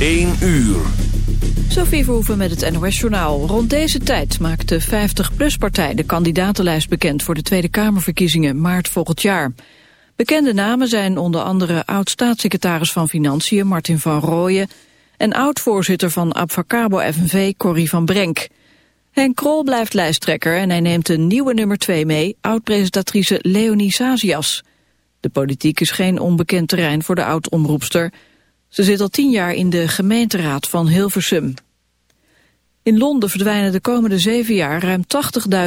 1 uur. Sophie Verhoeven met het NOS-journaal. Rond deze tijd maakt de 50PLUS-partij de kandidatenlijst bekend... voor de Tweede Kamerverkiezingen maart volgend jaar. Bekende namen zijn onder andere oud-staatssecretaris van Financiën... Martin van Rooyen en oud-voorzitter van Abfacabo FNV Corrie van Brenk. Henk Krol blijft lijsttrekker en hij neemt een nieuwe nummer 2 mee... oud-presentatrice Leonie Sazias. De politiek is geen onbekend terrein voor de oud-omroepster... Ze zit al tien jaar in de gemeenteraad van Hilversum. In Londen verdwijnen de komende zeven jaar ruim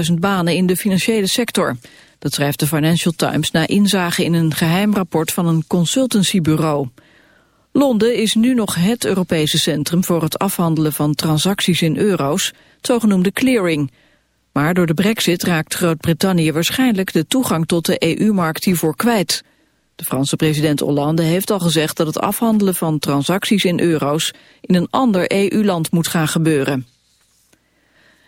80.000 banen in de financiële sector. Dat schrijft de Financial Times na inzage in een geheim rapport van een consultancybureau. Londen is nu nog het Europese centrum voor het afhandelen van transacties in euro's, het zogenoemde clearing. Maar door de brexit raakt Groot-Brittannië waarschijnlijk de toegang tot de EU-markt hiervoor kwijt. De Franse president Hollande heeft al gezegd dat het afhandelen van transacties in euro's in een ander EU-land moet gaan gebeuren.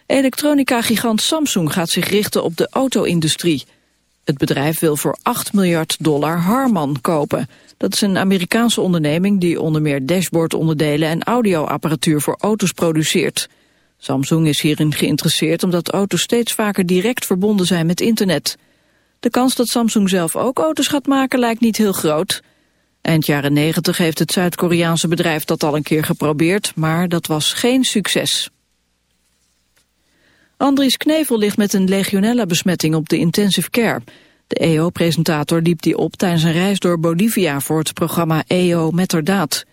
Elektronica-gigant Samsung gaat zich richten op de auto-industrie. Het bedrijf wil voor 8 miljard dollar Harman kopen. Dat is een Amerikaanse onderneming die onder meer dashboardonderdelen en audioapparatuur voor auto's produceert. Samsung is hierin geïnteresseerd omdat auto's steeds vaker direct verbonden zijn met internet. De kans dat Samsung zelf ook auto's gaat maken lijkt niet heel groot. Eind jaren 90 heeft het Zuid-Koreaanse bedrijf dat al een keer geprobeerd, maar dat was geen succes. Andries Knevel ligt met een legionella-besmetting op de intensive care. De EO-presentator liep die op tijdens een reis door Bolivia voor het programma EO Metterdaad.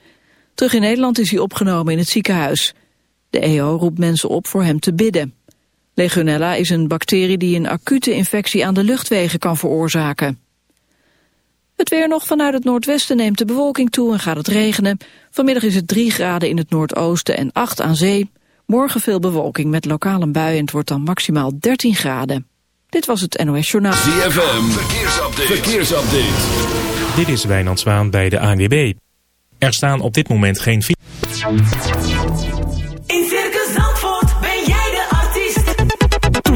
Terug in Nederland is hij opgenomen in het ziekenhuis. De EO roept mensen op voor hem te bidden. Legionella is een bacterie die een acute infectie aan de luchtwegen kan veroorzaken. Het weer nog vanuit het noordwesten neemt de bewolking toe en gaat het regenen. Vanmiddag is het 3 graden in het noordoosten en 8 aan zee. Morgen veel bewolking met lokale buien en het wordt dan maximaal 13 graden. Dit was het NOS Journaal. ZFM, verkeersupdate. verkeersupdate. Dit is Wijnand Zwaan bij de ANWB. Er staan op dit moment geen...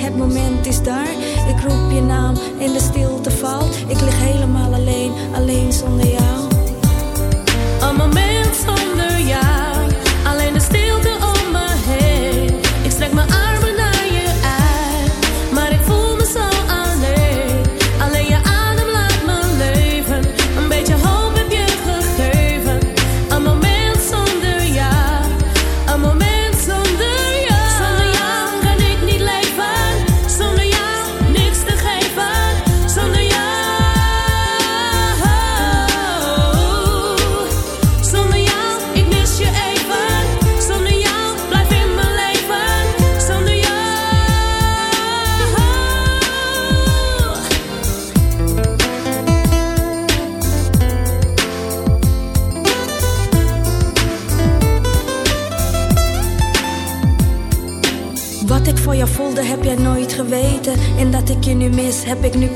het moment is daar. Ik roep je naam in de stilte valt. Ik lig helemaal alleen, alleen zonder jou.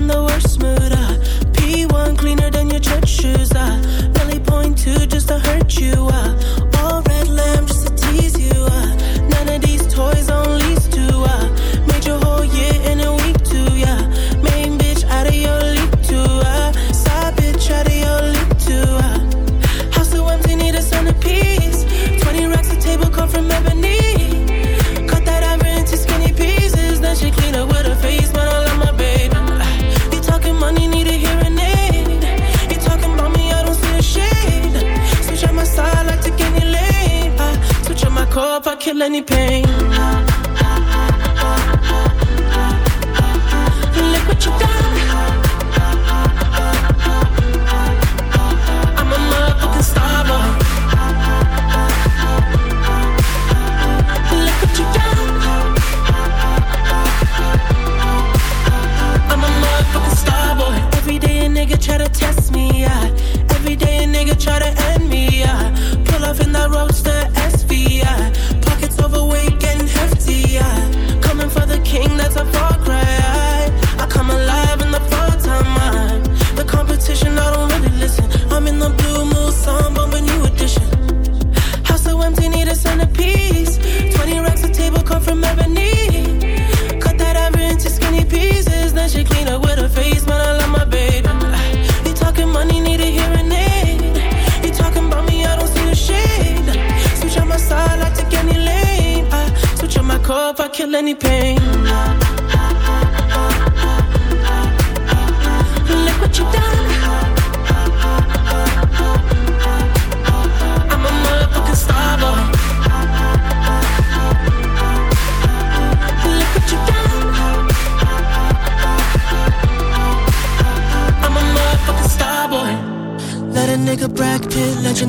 even the worst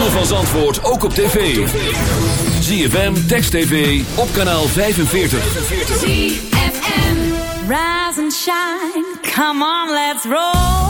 Ritme van Zandvoort ook op tv. ZFM, Text TV, op kanaal 45. ZFM. Rise and shine, come on, let's roll.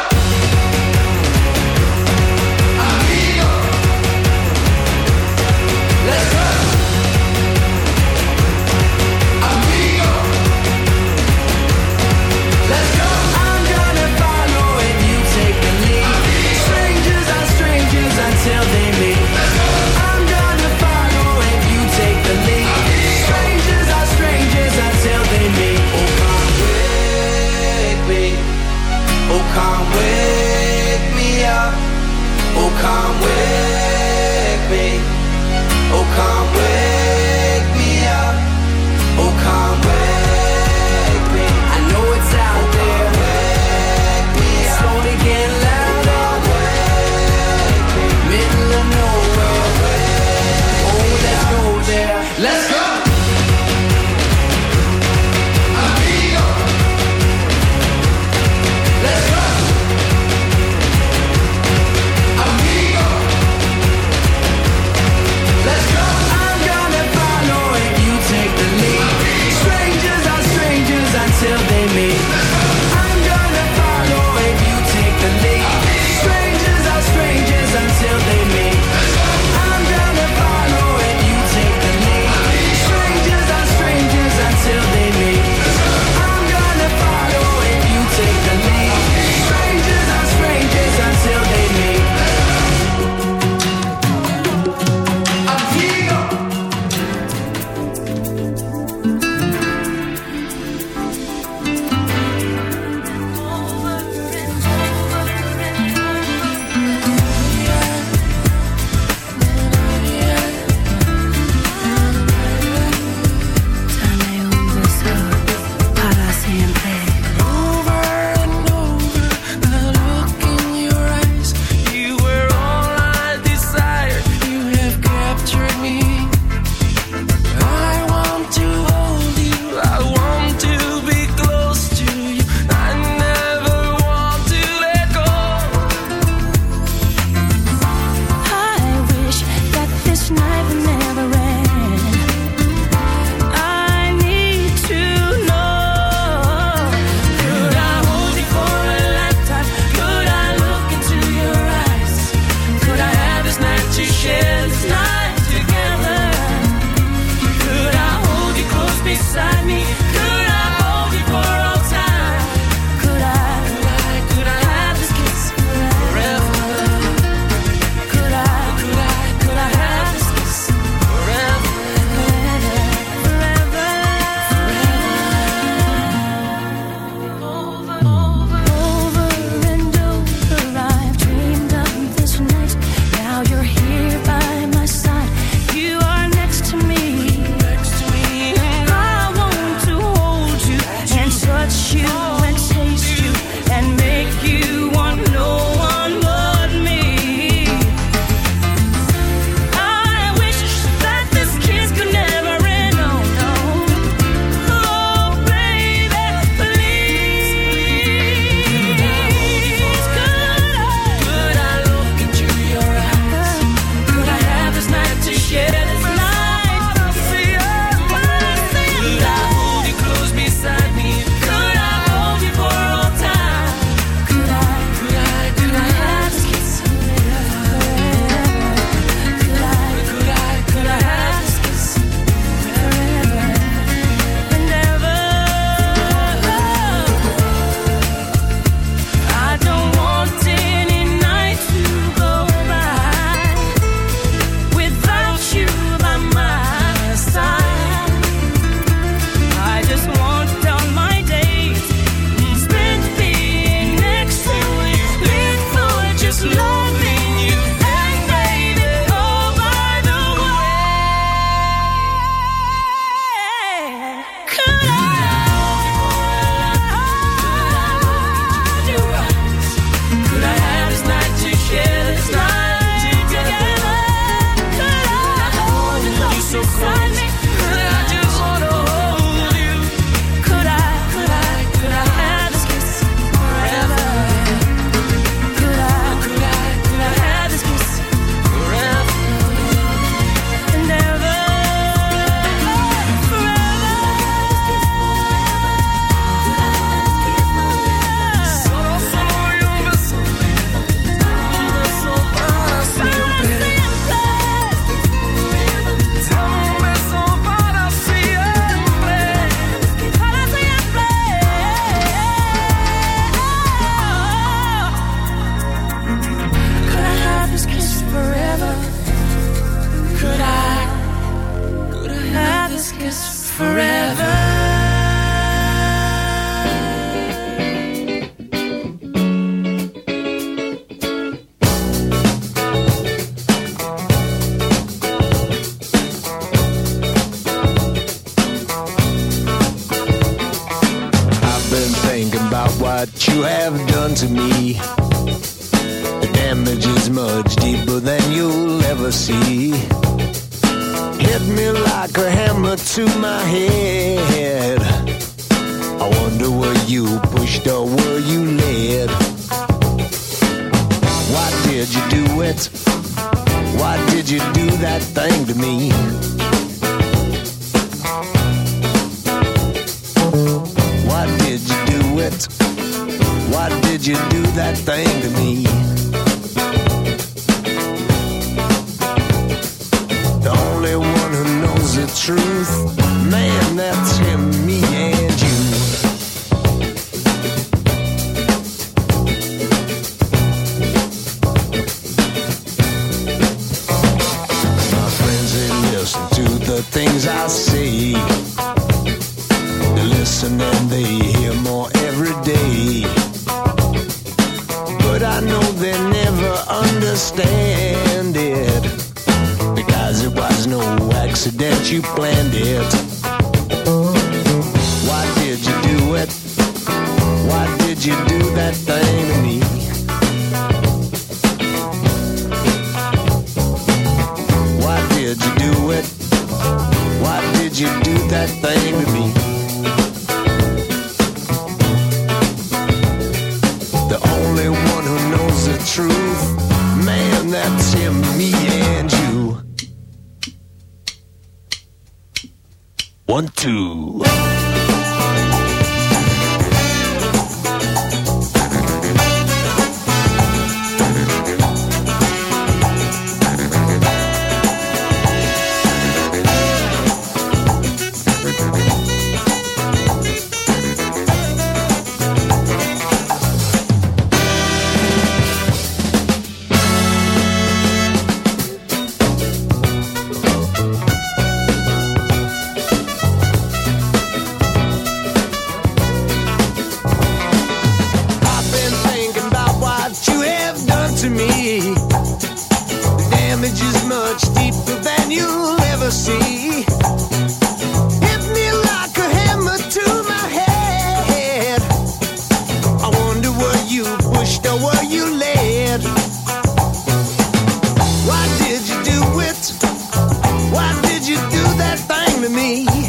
To me?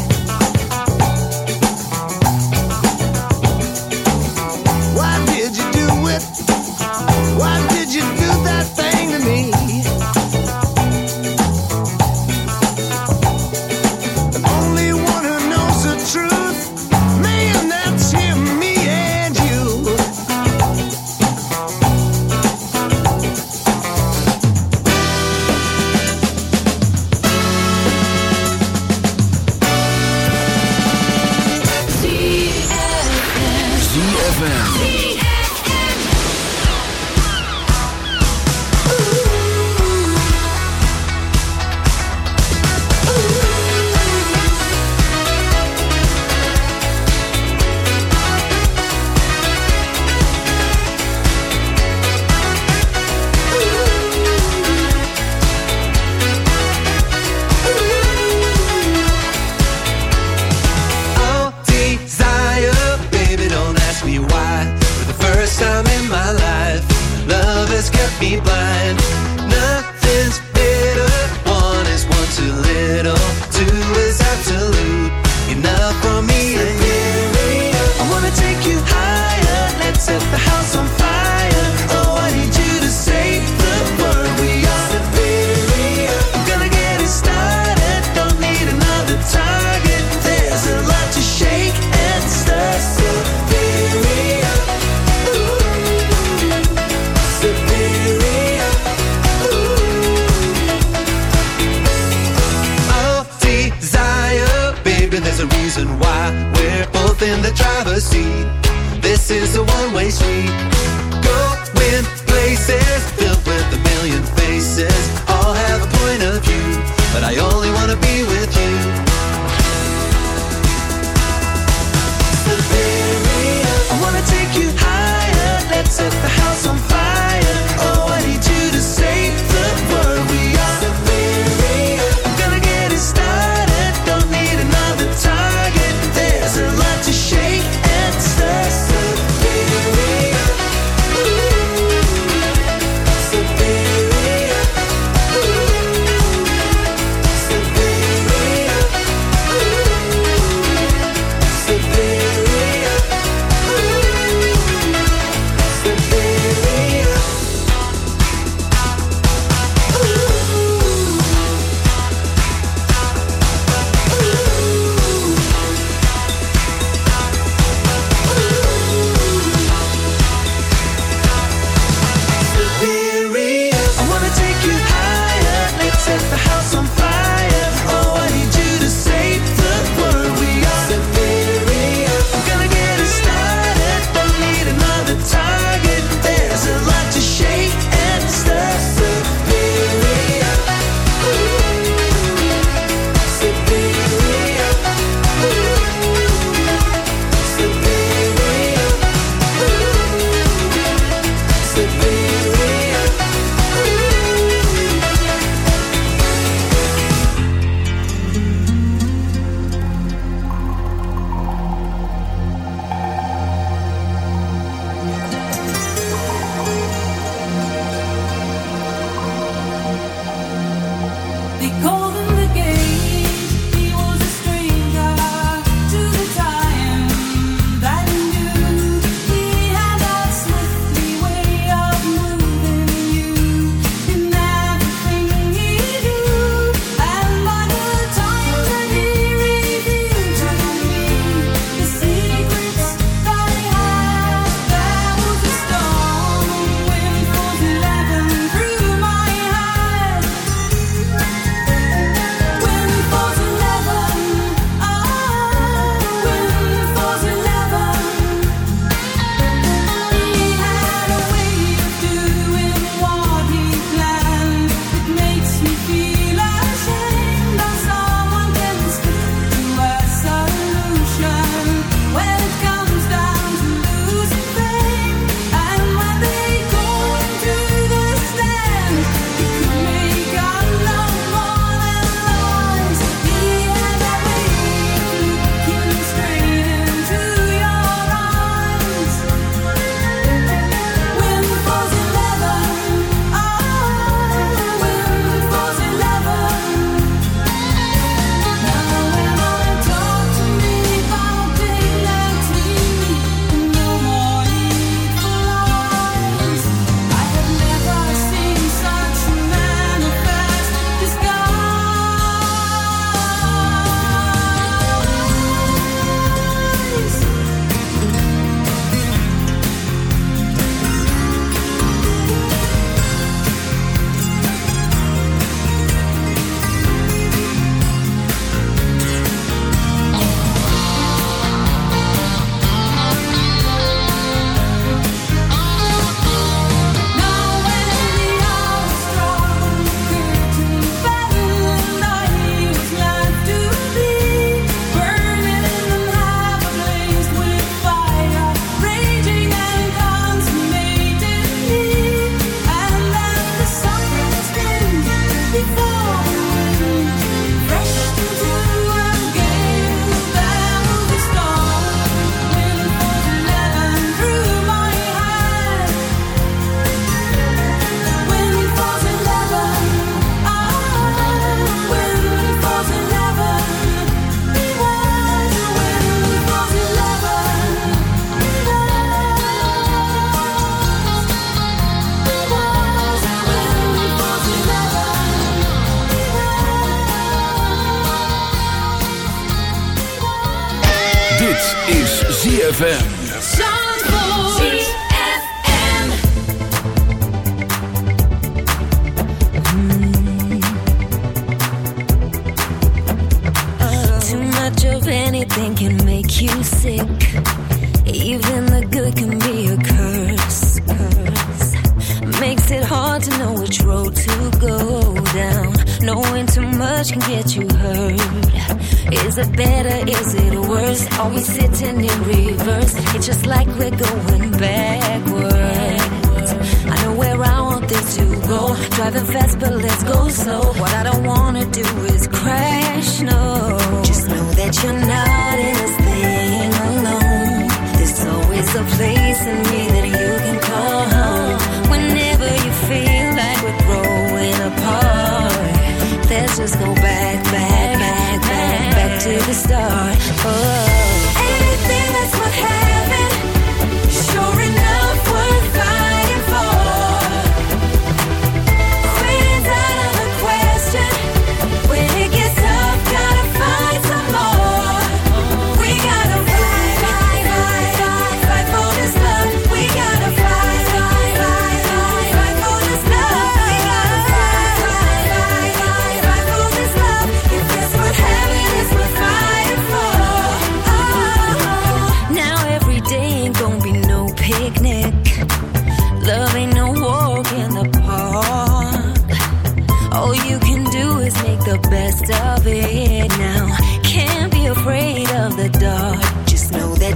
the start. Oh. oh.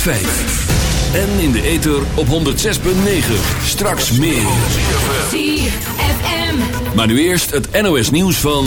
106.5. En in de ether op 106.9. Straks meer. 4 FM. Maar nu eerst het NOS nieuws van...